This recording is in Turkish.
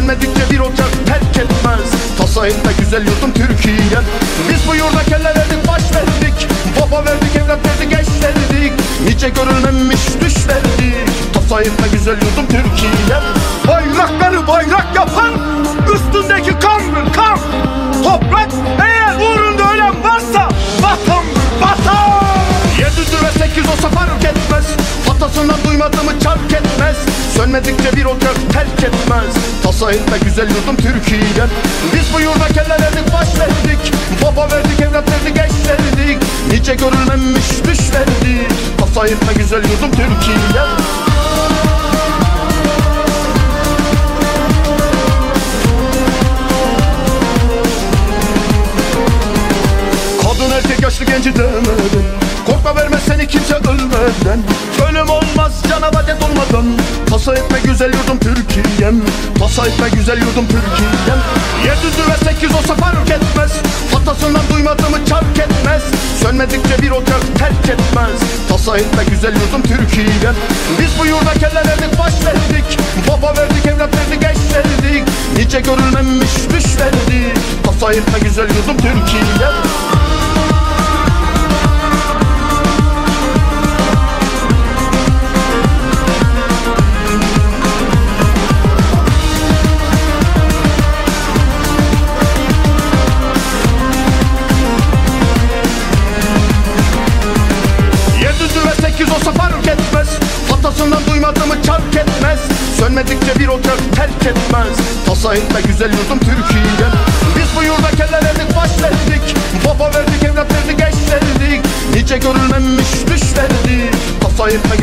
etmez Sönmedikçe bir ocak terk etmez. Tasa etme güzel yurdum Türkiye'm. Biz bu yurda kelle verdik baş verdik. Baba verdik evlat verdik eş verdik. Nice görülmemiş düş verdik. Tasa etme güzel yurdum Türkiye'm. Bayrakları bayrak yapan Üstündeki kandır kan Toprak eğer uğrunda ölen varsa Vatandır vatan. Yedi ve sekiz olsa fark etmez. Atasından duymadığımı çark etmez. Sönmedikçe bir ocak terk etmez Etme güzel yurdum Türkiye'm Biz bu yurda kelle verdik baş verdik Baba verdik evlat verdik eş verdik. Nice görülmemiş düş verdik etme güzel yurdum Türkiye'm Kadın erkek yaşlı genci demeden Korkma vermez seni kimse ölmeden. Ölüm olmaz cana vadet olmadan Tasa etme güzel yurdum Türkiye'm. Tasa etme güzel yurdum Türkiye'm. Yedi ve sekiz olsa fark etmez. Atasından duymadığımı çark etmez. Sönmedikçe bir ocak terk etmez. Tasa etme güzel yurdum Türkiye'm. Biz bu yurda kelle verdik baş verdik. Baba verdik evlat verdik eş verdik. Nice görülmemiş düş verdik. Tasa etme güzel yurdum Türkiye'm etmez. Atasından duymadığımı çark etmez. Sönmedikçe bir ocak terk etmez. Tasa güzel yurdum Türkiye'm Biz bu yurda kelle verdik baş verdik. Baba verdik evlat verdik eş verdik. Nice görülmemiş düş verdik Tasa etme